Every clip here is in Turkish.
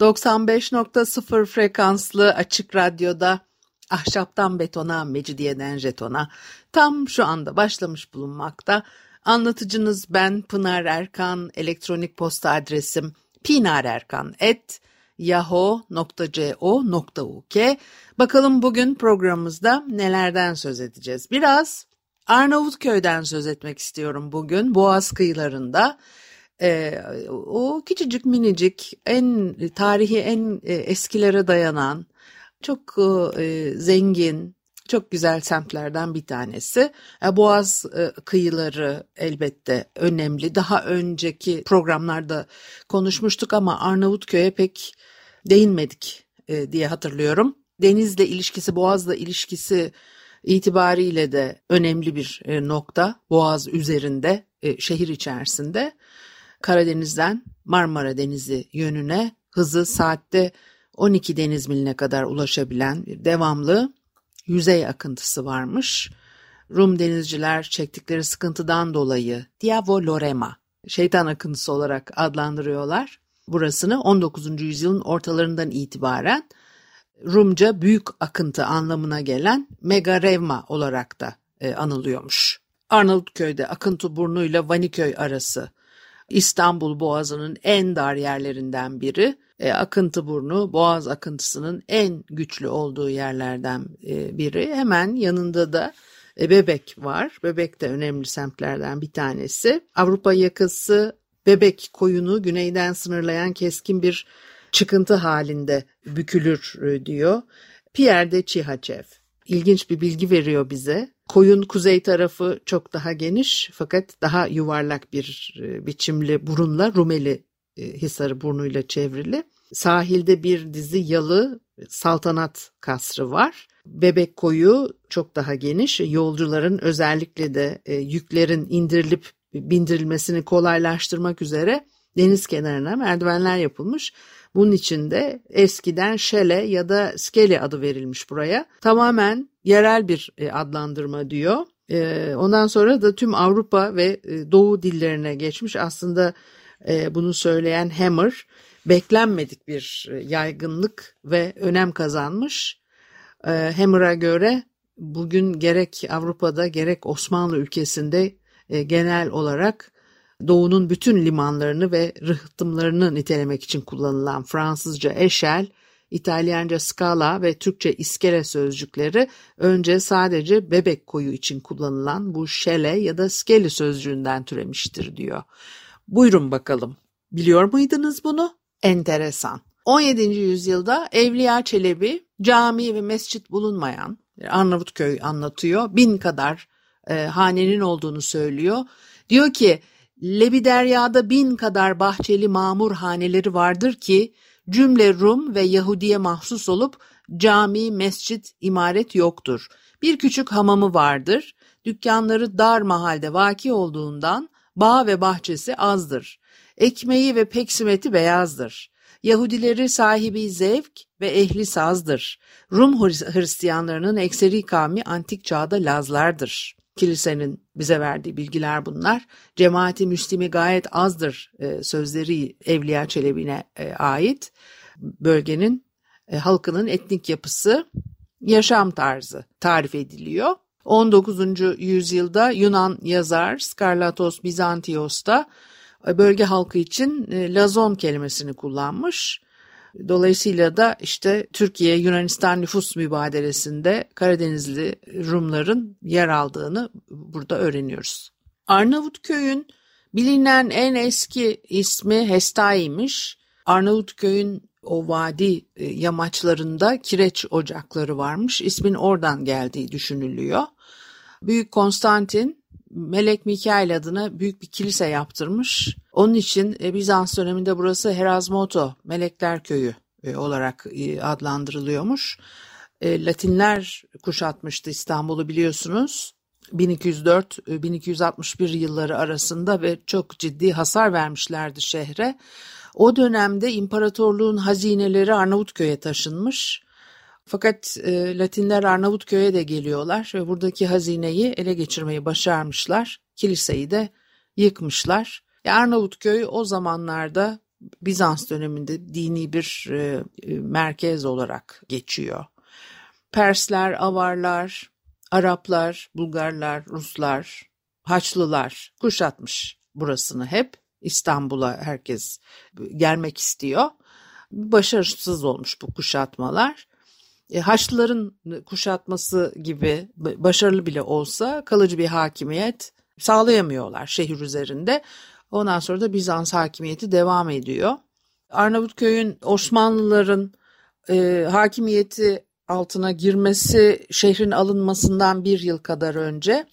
95.0 frekanslı açık radyoda ahşaptan betona, mecidiyeden jetona tam şu anda başlamış bulunmakta. Anlatıcınız ben Pınar Erkan, elektronik posta adresim pinarerkan.yahoo.co.uk Bakalım bugün programımızda nelerden söz edeceğiz? Biraz Arnavutköy'den söz etmek istiyorum bugün. Boğaz kıyılarında e, o küçücük minicik en tarihi en e, eskilere dayanan çok e, zengin çok güzel semtlerden bir tanesi. E, Boğaz e, kıyıları elbette önemli. Daha önceki programlarda konuşmuştuk ama Arnavutköy'e pek değinmedik e, diye hatırlıyorum. Denizle ilişkisi, Boğaz'la ilişkisi itibariyle de önemli bir nokta. Boğaz üzerinde, şehir içerisinde. Karadeniz'den Marmara Denizi yönüne hızı saatte 12 deniz miline kadar ulaşabilen bir devamlı yüzey akıntısı varmış. Rum denizciler çektikleri sıkıntıdan dolayı Diavo Lorema, şeytan akıntısı olarak adlandırıyorlar. Burasını 19. yüzyılın ortalarından itibaren Rumca büyük akıntı anlamına gelen Megarevma olarak da e, anılıyormuş. Arnavutköy'de akıntı burnuyla Vaniköy arası İstanbul Boğazı'nın en dar yerlerinden biri. E, akıntı burnu Boğaz akıntısının en güçlü olduğu yerlerden e, biri. Hemen yanında da e, Bebek var. Bebek de önemli semtlerden bir tanesi. Avrupa yakası Bebek koyunu güneyden sınırlayan keskin bir çıkıntı halinde bükülür e, diyor. Pierre de Çihaçev. İlginç bir bilgi veriyor bize. Koyun kuzey tarafı çok daha geniş fakat daha yuvarlak bir e, biçimli burunla Rumeli e, Hisarı burnuyla çevrili. Sahilde bir dizi yalı saltanat kasrı var. Bebek koyu çok daha geniş. Yolcuların özellikle de e, yüklerin indirilip bindirilmesini kolaylaştırmak üzere deniz kenarına merdivenler yapılmış. Bunun için de eskiden şele ya da skele adı verilmiş buraya. Tamamen yerel bir e, adlandırma diyor. E, ondan sonra da tüm Avrupa ve e, Doğu dillerine geçmiş. Aslında bunu söyleyen Hammer beklenmedik bir yaygınlık ve önem kazanmış. Hammer'a göre bugün gerek Avrupa'da gerek Osmanlı ülkesinde genel olarak Doğu'nun bütün limanlarını ve rıhtımlarını nitelemek için kullanılan Fransızca eşel, İtalyanca skala ve Türkçe iskele sözcükleri önce sadece bebek koyu için kullanılan bu şele ya da skeli sözcüğünden türemiştir diyor. Buyurun bakalım. Biliyor muydunuz bunu? Enteresan. 17. yüzyılda Evliya Çelebi cami ve mescit bulunmayan Arnavutköy anlatıyor. Bin kadar e, hanenin olduğunu söylüyor. Diyor ki Lebiderya'da bin kadar bahçeli mamur haneleri vardır ki cümle Rum ve Yahudiye mahsus olup cami, mescit, imaret yoktur. Bir küçük hamamı vardır. Dükkanları dar mahalde vaki olduğundan bağ ve bahçesi azdır. Ekmeği ve peksimeti beyazdır. Yahudileri sahibi zevk ve ehli sazdır. Rum Hristiyanlarının ekseri kavmi antik çağda Lazlardır. Kilisenin bize verdiği bilgiler bunlar. Cemaati Müslimi gayet azdır e, sözleri Evliya Çelebi'ne e, ait. Bölgenin e, halkının etnik yapısı, yaşam tarzı tarif ediliyor. 19. yüzyılda Yunan yazar Skarlatos Bizantios da bölge halkı için lazon kelimesini kullanmış. Dolayısıyla da işte Türkiye-Yunanistan nüfus mübadelesinde Karadenizli Rumların yer aldığını burada öğreniyoruz. Arnavutköy'ün bilinen en eski ismi Hestai'ymiş. Arnavutköy'ün o vadi e, yamaçlarında kireç ocakları varmış. İsmin oradan geldiği düşünülüyor. Büyük Konstantin Melek Mikail adına büyük bir kilise yaptırmış. Onun için e, Bizans döneminde burası Herazmoto, Melekler Köyü e, olarak e, adlandırılıyormuş. Latinler kuşatmıştı İstanbul'u biliyorsunuz. 1204-1261 yılları arasında ve çok ciddi hasar vermişlerdi şehre. O dönemde imparatorluğun hazineleri Arnavutköy'e taşınmış. Fakat e, Latinler Arnavutköy'e de geliyorlar ve buradaki hazineyi ele geçirmeyi başarmışlar. Kiliseyi de yıkmışlar. E, Arnavutköy o zamanlarda Bizans döneminde dini bir e, e, merkez olarak geçiyor. Persler, Avarlar, Araplar, Bulgarlar, Ruslar, Haçlılar kuşatmış burasını hep. İstanbul'a herkes gelmek istiyor. Başarısız olmuş bu kuşatmalar. E, Haçlıların kuşatması gibi başarılı bile olsa kalıcı bir hakimiyet sağlayamıyorlar şehir üzerinde. Ondan sonra da Bizans hakimiyeti devam ediyor. Arnavutköy'ün Osmanlıların e, hakimiyeti altına girmesi şehrin alınmasından bir yıl kadar önce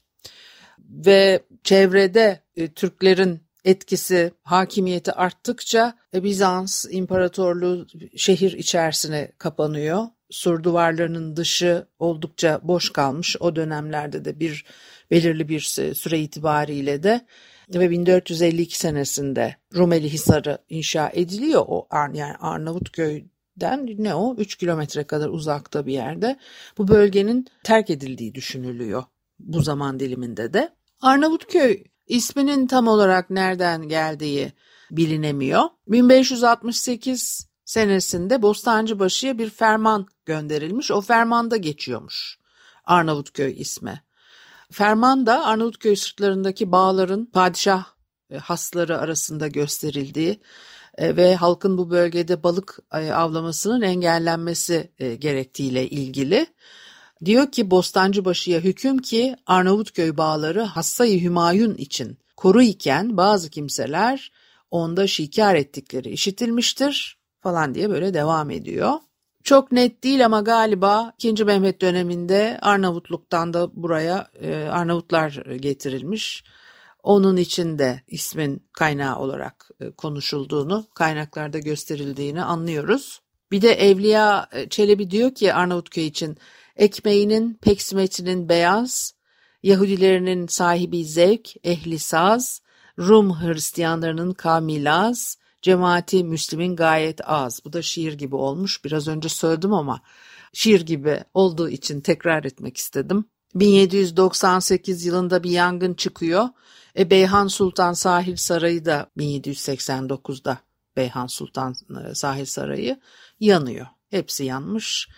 ve çevrede e, Türklerin etkisi, hakimiyeti arttıkça e, Bizans İmparatorluğu şehir içerisine kapanıyor. Sur duvarlarının dışı oldukça boş kalmış. O dönemlerde de bir belirli bir süre itibariyle de ve 1452 senesinde Rumeli Hisarı inşa ediliyor. O yani Arnavutköy'den ne o 3 kilometre kadar uzakta bir yerde. Bu bölgenin terk edildiği düşünülüyor bu zaman diliminde de. Arnavutköy isminin tam olarak nereden geldiği bilinemiyor. 1568 senesinde Bostancıbaşı'ya bir ferman gönderilmiş. O fermanda geçiyormuş Arnavutköy ismi. Ferman da Arnavutköy sırtlarındaki bağların padişah e, hasları arasında gösterildiği e, ve halkın bu bölgede balık e, avlamasının engellenmesi gerektiğiyle ilgili. Diyor ki Bostancıbaşı'ya hüküm ki Arnavutköy bağları Hassayı Hümayun için koru iken bazı kimseler onda şikar ettikleri işitilmiştir falan diye böyle devam ediyor. Çok net değil ama galiba 2. Mehmet döneminde Arnavutluk'tan da buraya e, Arnavutlar getirilmiş. Onun için de ismin kaynağı olarak e, konuşulduğunu, kaynaklarda gösterildiğini anlıyoruz. Bir de Evliya e, Çelebi diyor ki Arnavutköy için ekmeğinin, peksimetinin beyaz, Yahudilerinin sahibi zevk, ehli saz, Rum Hristiyanlarının kamilaz, cemaati Müslim'in gayet az. Bu da şiir gibi olmuş. Biraz önce söyledim ama şiir gibi olduğu için tekrar etmek istedim. 1798 yılında bir yangın çıkıyor. E, Beyhan Sultan Sahil Sarayı da 1789'da Beyhan Sultan e, Sahil Sarayı yanıyor. Hepsi yanmış.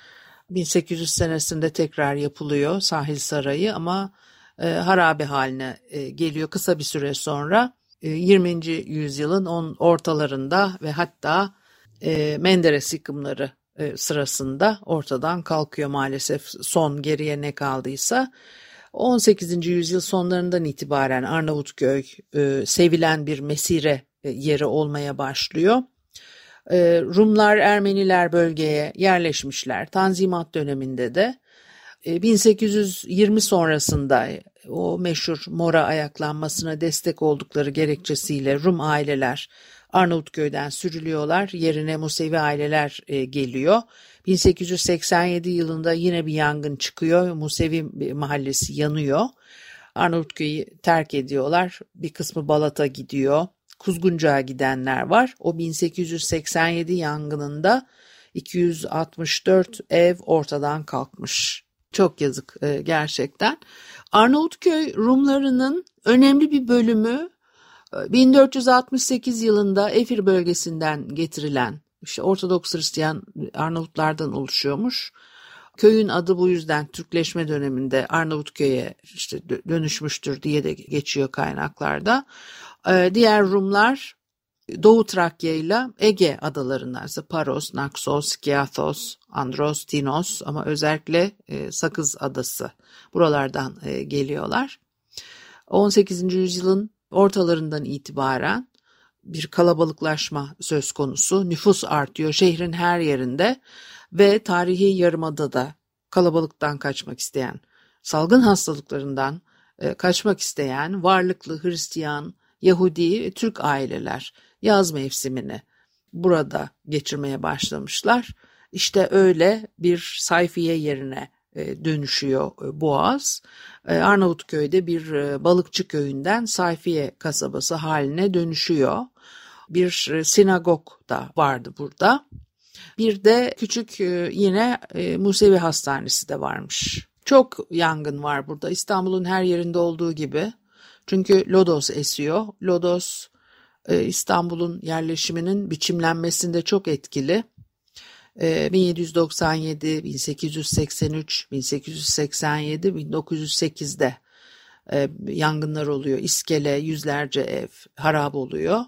1800 senesinde tekrar yapılıyor Sahil Sarayı ama e, harabe haline e, geliyor kısa bir süre sonra. 20. E, yüzyılın on ortalarında ve hatta e, Menderes yıkımları e, sırasında ortadan kalkıyor maalesef son geriye ne kaldıysa. 18. yüzyıl sonlarından itibaren Arnavutköy sevilen bir mesire yeri olmaya başlıyor. Rumlar, Ermeniler bölgeye yerleşmişler. Tanzimat döneminde de 1820 sonrasında o meşhur Mora ayaklanmasına destek oldukları gerekçesiyle Rum aileler Arnavutköy'den sürülüyorlar. Yerine Musevi aileler e, geliyor. 1887 yılında yine bir yangın çıkıyor. Musevi mahallesi yanıyor. Arnavutköy'ü terk ediyorlar. Bir kısmı Balat'a gidiyor. Kuzguncağa gidenler var. O 1887 yangınında 264 ev ortadan kalkmış. Çok yazık e, gerçekten. Arnavutköy Rumlarının önemli bir bölümü 1468 e, yılında Efir bölgesinden getirilen işte Ortodoks Hristiyan Arnavutlardan oluşuyormuş. Köyün adı bu yüzden Türkleşme döneminde Arnavutköy'e işte dönüşmüştür diye de geçiyor kaynaklarda. E, diğer Rumlar Doğu Trakya ile Ege adalarından ise Paros, Naxos, Kiathos, Andros, Tinos ama özellikle e, Sakız Adası buralardan e, geliyorlar. 18. yüzyılın ortalarından itibaren bir kalabalıklaşma söz konusu. Nüfus artıyor şehrin her yerinde ve tarihi yarımadada kalabalıktan kaçmak isteyen, salgın hastalıklarından e, kaçmak isteyen varlıklı Hristiyan, Yahudi, Türk aileler yaz mevsimini burada geçirmeye başlamışlar. İşte öyle bir sayfiye yerine e, dönüşüyor e, Boğaz. E, Arnavutköy'de bir balıkçı köyünden sayfiye kasabası haline dönüşüyor. Bir sinagog da vardı burada. Bir de küçük yine Musevi Hastanesi de varmış. Çok yangın var burada İstanbul'un her yerinde olduğu gibi. Çünkü lodos esiyor. Lodos İstanbul'un yerleşiminin biçimlenmesinde çok etkili. 1797, 1883, 1887, 1908'de yangınlar oluyor. İskele, yüzlerce ev harap oluyor.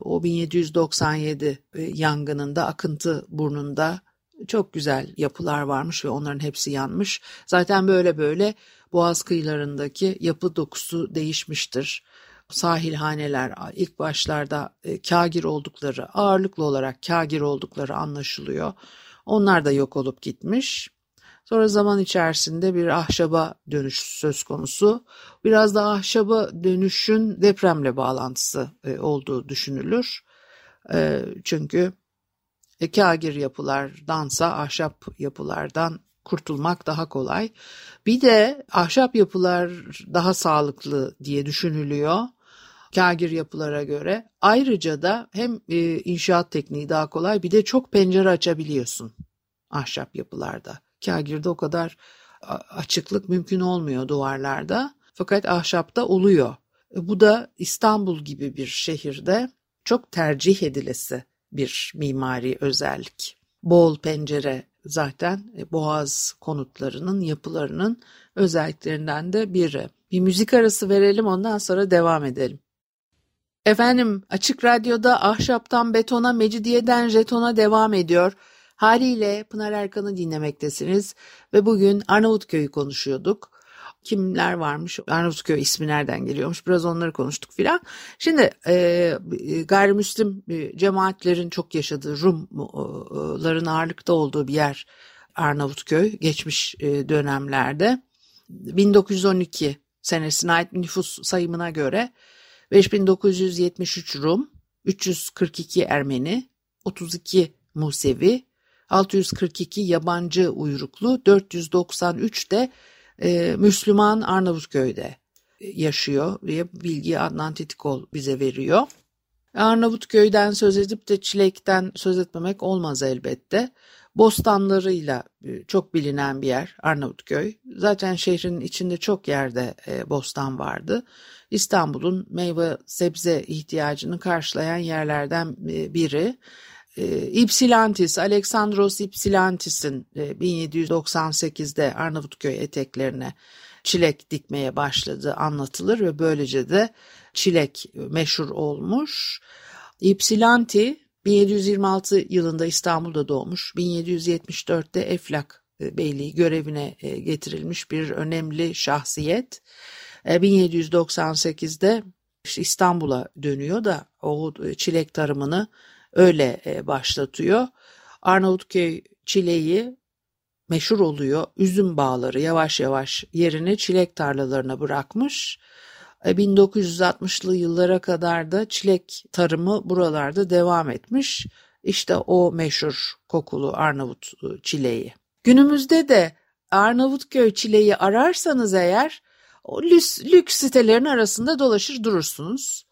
O 1797 e, yangınında akıntı burnunda çok güzel yapılar varmış ve onların hepsi yanmış. Zaten böyle böyle Boğaz kıyılarındaki yapı dokusu değişmiştir sahilhaneler ilk başlarda e, kagir oldukları, ağırlıklı olarak kagir oldukları anlaşılıyor. Onlar da yok olup gitmiş. Sonra zaman içerisinde bir ahşaba dönüş söz konusu. Biraz da ahşaba dönüşün depremle bağlantısı e, olduğu düşünülür. E, çünkü e, kagir yapılardansa ahşap yapılardan kurtulmak daha kolay. Bir de ahşap yapılar daha sağlıklı diye düşünülüyor kagir yapılara göre. Ayrıca da hem e, inşaat tekniği daha kolay bir de çok pencere açabiliyorsun ahşap yapılarda. Kagirde o kadar açıklık mümkün olmuyor duvarlarda. Fakat ahşapta oluyor. E, bu da İstanbul gibi bir şehirde çok tercih edilesi bir mimari özellik. Bol pencere zaten e, boğaz konutlarının yapılarının özelliklerinden de biri. Bir müzik arası verelim ondan sonra devam edelim. Efendim Açık Radyo'da ahşaptan betona, mecidiyeden jetona devam ediyor. Haliyle Pınar Erkan'ı dinlemektesiniz ve bugün Arnavutköy'ü konuşuyorduk. Kimler varmış, Arnavutköy ismi nereden geliyormuş biraz onları konuştuk filan. Şimdi e, gayrimüslim e, cemaatlerin çok yaşadığı Rumların ağırlıkta olduğu bir yer Arnavutköy geçmiş e, dönemlerde. 1912 senesine ait nüfus sayımına göre 5973 Rum, 342 Ermeni, 32 Musevi, 642 yabancı uyruklu, 493 de e, Müslüman Arnavutköy'de yaşıyor diye bilgi Adnan Titikol bize veriyor. Arnavutköy'den söz edip de Çilek'ten söz etmemek olmaz elbette. Bostanlarıyla e, çok bilinen bir yer Arnavutköy. Zaten şehrin içinde çok yerde e, bostan vardı. İstanbul'un meyve sebze ihtiyacını karşılayan yerlerden e, biri. Ypsilantis, Alexandros Ypsilantis'in 1798'de Arnavutköy eteklerine çilek dikmeye başladığı anlatılır ve böylece de çilek meşhur olmuş. Ypsilanti 1726 yılında İstanbul'da doğmuş. 1774'te Eflak e, Beyliği görevine e, getirilmiş bir önemli şahsiyet. 1798'de e, İstanbul'a dönüyor da o çilek tarımını öyle başlatıyor. Arnavutköy çileği meşhur oluyor. Üzüm bağları yavaş yavaş yerini çilek tarlalarına bırakmış. 1960'lı yıllara kadar da çilek tarımı buralarda devam etmiş. İşte o meşhur kokulu Arnavut ıı, çileği. Günümüzde de Arnavutköy çileği ararsanız eğer o lüks, lüks sitelerin arasında dolaşır durursunuz.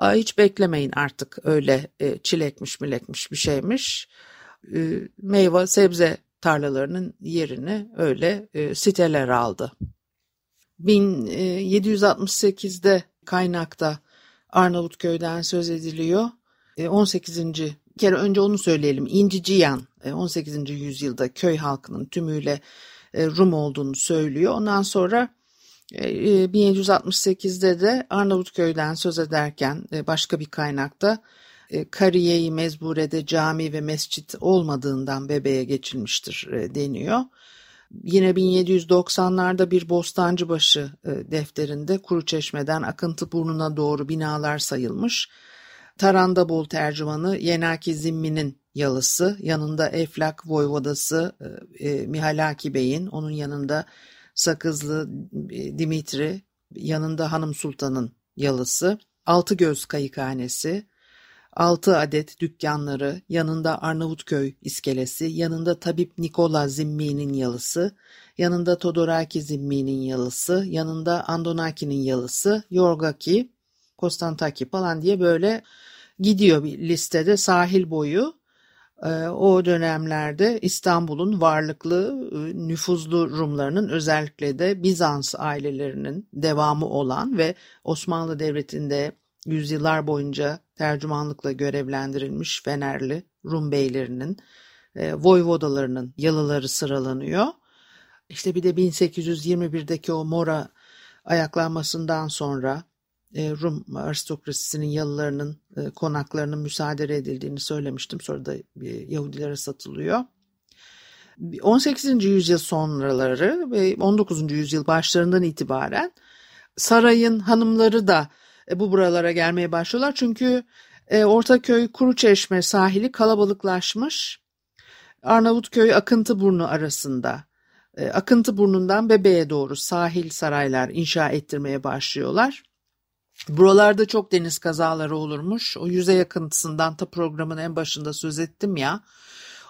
Hiç beklemeyin artık öyle e, çilekmiş milekmiş bir şeymiş. Meyve sebze tarlalarının yerini öyle e, siteler aldı. 1768'de kaynakta Arnavutköy'den söz ediliyor. 18. E, kere önce onu söyleyelim. İnciciyan 18. E, yüzyılda köy halkının tümüyle e, Rum olduğunu söylüyor. Ondan sonra 1768'de de Arnavutköy'den söz ederken başka bir kaynakta Kariye-i Mezbure'de cami ve mescit olmadığından bebeğe geçilmiştir deniyor. Yine 1790'larda bir Bostancıbaşı e, defterinde Kuruçeşme'den Akıntı Burnu'na doğru binalar sayılmış. Tarandabol tercümanı Yenaki Zimmi'nin yalısı, yanında Eflak Voyvodası e, e, Mihalaki Bey'in, onun yanında Sakızlı e, Dimitri, yanında Hanım Sultan'ın yalısı, Altıgöz Kayıkhanesi, 6 adet dükkanları, yanında Arnavutköy iskelesi, yanında Tabip Nikola Zimmi'nin yalısı, yanında Todoraki Zimmi'nin yalısı, yanında Andonaki'nin yalısı, Yorgaki, Konstantaki falan diye böyle gidiyor bir listede sahil boyu. Ee, o dönemlerde İstanbul'un varlıklı, e, nüfuzlu Rumlarının özellikle de Bizans ailelerinin devamı olan ve Osmanlı Devleti'nde yüzyıllar boyunca tercümanlıkla görevlendirilmiş Fenerli Rum beylerinin, e, voyvodalarının yalıları sıralanıyor. İşte bir de 1821'deki o Mora ayaklanmasından sonra e, Rum aristokrasisinin yalılarının e, konaklarının müsaade edildiğini söylemiştim. Sonra da Yahudilere satılıyor. 18. yüzyıl sonraları ve 19. yüzyıl başlarından itibaren sarayın hanımları da e, bu buralara gelmeye başlıyorlar. Çünkü Ortaköy Kuruçeşme sahili kalabalıklaşmış. Arnavutköy Akıntıburnu arasında Akıntı burnundan Bebe'ye doğru sahil saraylar inşa ettirmeye başlıyorlar. Buralarda çok deniz kazaları olurmuş. O yüzey akıntısından ta programın en başında söz ettim ya.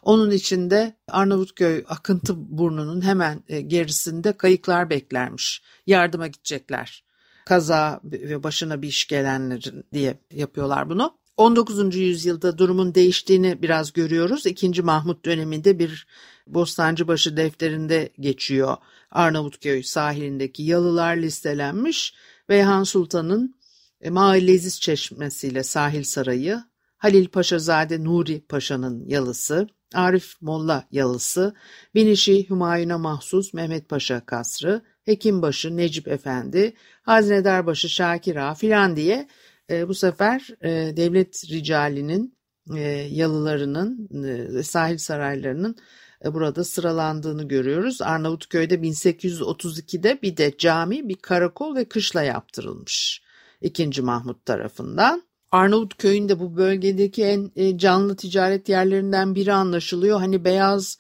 Onun içinde Arnavutköy akıntı burnunun hemen e, gerisinde kayıklar beklermiş. Yardıma gidecekler. Kaza ve başına bir iş gelenlerin diye yapıyorlar bunu. 19. yüzyılda durumun değiştiğini biraz görüyoruz. İkinci Mahmut döneminde bir Bostancıbaşı defterinde geçiyor. Arnavutköy sahilindeki yalılar listelenmiş. Beyhan Sultan'ın e, Mahallesiz Çeşmesi'yle Sahil Sarayı, Halil Paşazade Nuri Paşa'nın yalısı, Arif Molla yalısı, Binişi Hümayun'a mahsus Mehmet Paşa kasrı, Hekimbaşı Necip Efendi, Hazinedarbaşı Şakir Ağa filan diye e, bu sefer e, devlet ricalinin e, yalılarının e, sahil saraylarının e, burada sıralandığını görüyoruz. Arnavutköy'de 1832'de bir de cami, bir karakol ve kışla yaptırılmış. 2. Mahmut tarafından. Arnavutköy'ün de bu bölgedeki en e, canlı ticaret yerlerinden biri anlaşılıyor. Hani beyaz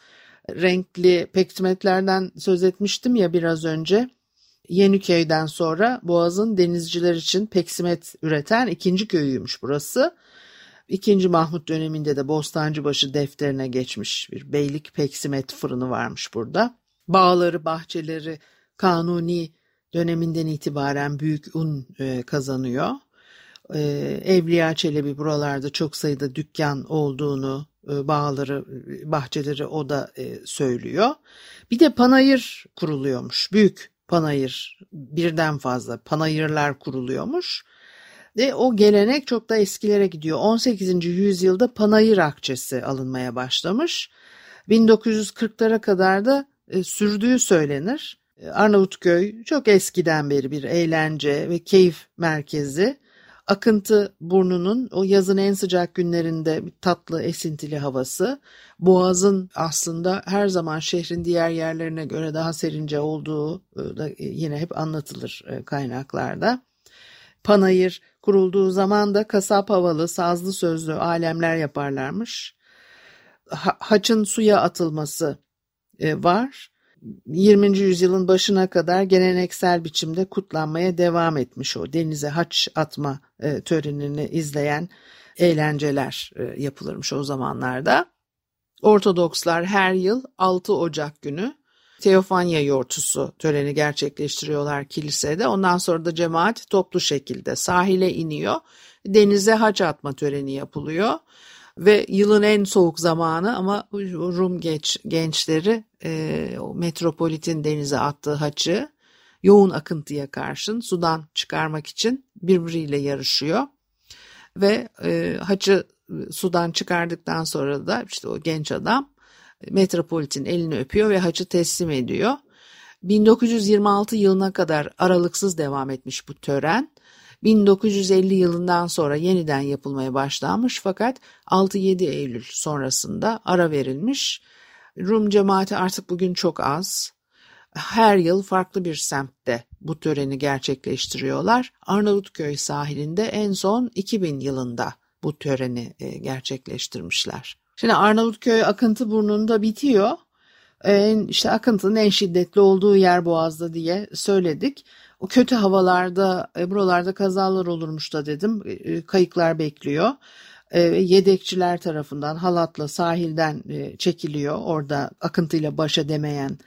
renkli peksimetlerden söz etmiştim ya biraz önce. Yeniköy'den sonra Boğaz'ın denizciler için peksimet üreten ikinci köyüymüş burası. İkinci Mahmut döneminde de Bostancıbaşı defterine geçmiş bir beylik peksimet fırını varmış burada. Bağları, bahçeleri kanuni döneminden itibaren büyük un e, kazanıyor. E, Evliya Çelebi buralarda çok sayıda dükkan olduğunu, bağları, bahçeleri o da e, söylüyor. Bir de panayır kuruluyormuş. Büyük panayır, birden fazla panayırlar kuruluyormuş. Ve o gelenek çok da eskilere gidiyor. 18. yüzyılda panayır akçesi alınmaya başlamış. 1940'lara kadar da e, sürdüğü söylenir. Arnavutköy çok eskiden beri bir eğlence ve keyif merkezi. Akıntı burnunun o yazın en sıcak günlerinde tatlı esintili havası. Boğaz'ın aslında her zaman şehrin diğer yerlerine göre daha serince olduğu e, da yine hep anlatılır e, kaynaklarda. Panayır kurulduğu zaman da kasap havalı, sazlı sözlü alemler yaparlarmış. Ha, haçın suya atılması e, var. 20. yüzyılın başına kadar geleneksel biçimde kutlanmaya devam etmiş o denize haç atma e, törenini izleyen eğlenceler e, yapılırmış o zamanlarda. Ortodokslar her yıl 6 Ocak günü Teofanya yortusu töreni gerçekleştiriyorlar kilisede. Ondan sonra da cemaat toplu şekilde sahile iniyor. Denize haç atma töreni yapılıyor ve yılın en soğuk zamanı ama Rum genç, gençleri e, metropolitin denize attığı haçı yoğun akıntıya karşın sudan çıkarmak için birbiriyle yarışıyor ve e, haçı sudan çıkardıktan sonra da işte o genç adam metropolitin elini öpüyor ve haçı teslim ediyor. 1926 yılına kadar aralıksız devam etmiş bu tören 1950 yılından sonra yeniden yapılmaya başlanmış fakat 6-7 Eylül sonrasında ara verilmiş. Rum cemaati artık bugün çok az. Her yıl farklı bir semtte bu töreni gerçekleştiriyorlar. Arnavutköy sahilinde en son 2000 yılında bu töreni e, gerçekleştirmişler. Şimdi Arnavutköy akıntı burnunda bitiyor. En, işte akıntının en şiddetli olduğu yer Boğaz'da diye söyledik. O kötü havalarda e, buralarda kazalar olurmuş da dedim. E, e, kayıklar bekliyor. e, yedekçiler tarafından halatla sahilden çekiliyor. Orada akıntıyla başa demeyen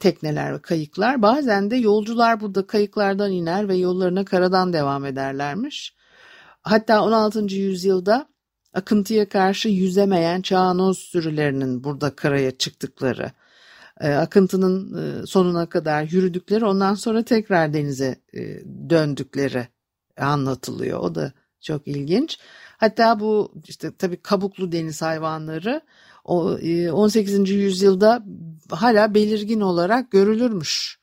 tekneler ve kayıklar. Bazen de yolcular burada kayıklardan iner ve yollarına karadan devam ederlermiş. Hatta 16. yüzyılda akıntıya karşı yüzemeyen çağanoz sürülerinin burada karaya çıktıkları, akıntının e, sonuna kadar yürüdükleri ondan sonra tekrar denize e, döndükleri anlatılıyor. O da çok ilginç. Hatta bu işte tabii kabuklu deniz hayvanları o 18. yüzyılda hala belirgin olarak görülürmüş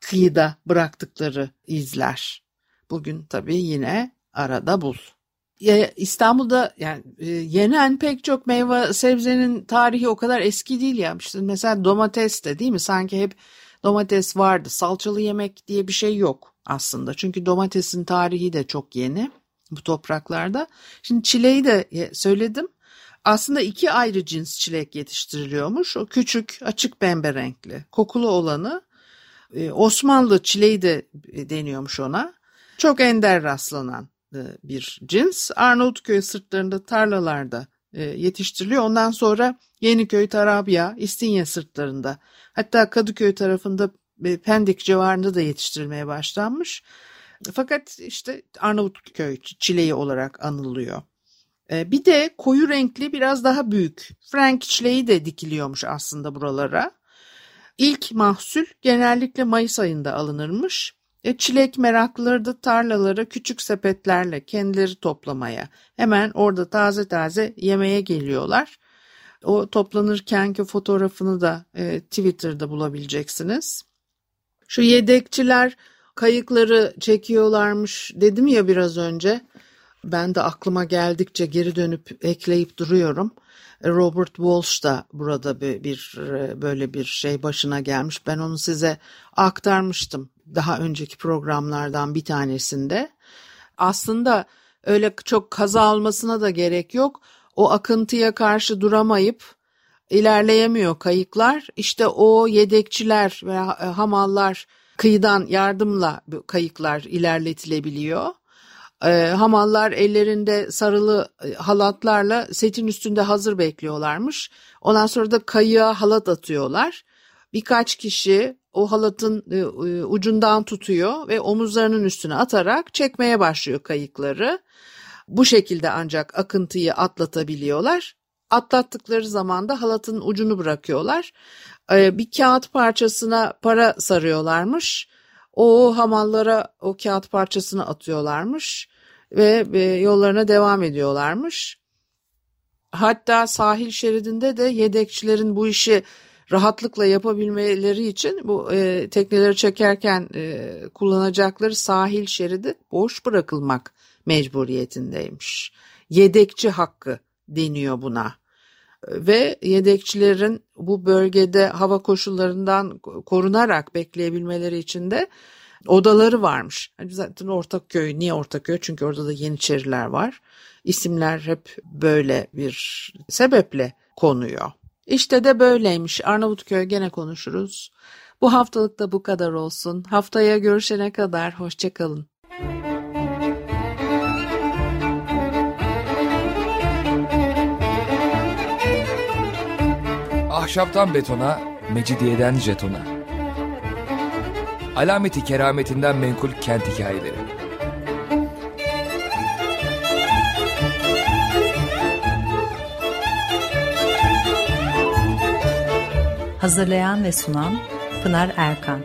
kıyıda bıraktıkları izler. Bugün tabii yine arada bul. İstanbul'da yani yenen pek çok meyve sebzenin tarihi o kadar eski değil ya. İşte mesela domates de değil mi? Sanki hep domates vardı. Salçalı yemek diye bir şey yok aslında. Çünkü domatesin tarihi de çok yeni bu topraklarda. Şimdi çileği de söyledim. Aslında iki ayrı cins çilek yetiştiriliyormuş. O küçük, açık pembe renkli, kokulu olanı e, Osmanlı çileği de deniyormuş ona. Çok ender rastlanan e, bir cins. Arnavutköy sırtlarında tarlalarda e, yetiştiriliyor. Ondan sonra Yeniköy, Tarabya, İstinye sırtlarında hatta Kadıköy tarafında Pendik civarında da yetiştirilmeye başlanmış. Fakat işte Arnavutköy çileği olarak anılıyor. Bir de koyu renkli biraz daha büyük Frank çileği de dikiliyormuş aslında buralara. İlk mahsul genellikle Mayıs ayında alınırmış. E, çilek meraklıları da tarlalara küçük sepetlerle kendileri toplamaya hemen orada taze taze yemeye geliyorlar. O toplanırkenki fotoğrafını da e, Twitter'da bulabileceksiniz. Şu yedekçiler kayıkları çekiyorlarmış dedim ya biraz önce. Ben de aklıma geldikçe geri dönüp ekleyip duruyorum. Robert Walsh da burada bir, bir böyle bir şey başına gelmiş. Ben onu size aktarmıştım daha önceki programlardan bir tanesinde. Aslında öyle çok kaza olmasına da gerek yok. O akıntıya karşı duramayıp ilerleyemiyor kayıklar. İşte o yedekçiler ve hamallar kıyıdan yardımla kayıklar ilerletilebiliyor. E, hamallar ellerinde sarılı e, halatlarla setin üstünde hazır bekliyorlarmış. Ondan sonra da kayığa halat atıyorlar. Birkaç kişi o halatın e, e, ucundan tutuyor ve omuzlarının üstüne atarak çekmeye başlıyor kayıkları. Bu şekilde ancak akıntıyı atlatabiliyorlar. Atlattıkları zaman da halatın ucunu bırakıyorlar. E, bir kağıt parçasına para sarıyorlarmış. O hamallara o kağıt parçasını atıyorlarmış ve e, yollarına devam ediyorlarmış. Hatta sahil şeridinde de yedekçilerin bu işi rahatlıkla yapabilmeleri için bu e, tekneleri çekerken e, kullanacakları sahil şeridi boş bırakılmak mecburiyetindeymiş. Yedekçi hakkı deniyor buna ve yedekçilerin bu bölgede hava koşullarından korunarak bekleyebilmeleri için de odaları varmış. Hani zaten Ortaköy niye Ortaköy? Çünkü orada da Yeniçeriler var. İsimler hep böyle bir sebeple konuyor. İşte de böyleymiş. Arnavutköy gene konuşuruz. Bu haftalık da bu kadar olsun. Haftaya görüşene kadar hoşçakalın. Ahşaptan betona, mecidiyeden jetona. Alameti kerametinden menkul kent hikayeleri. Hazırlayan ve sunan Pınar Erkan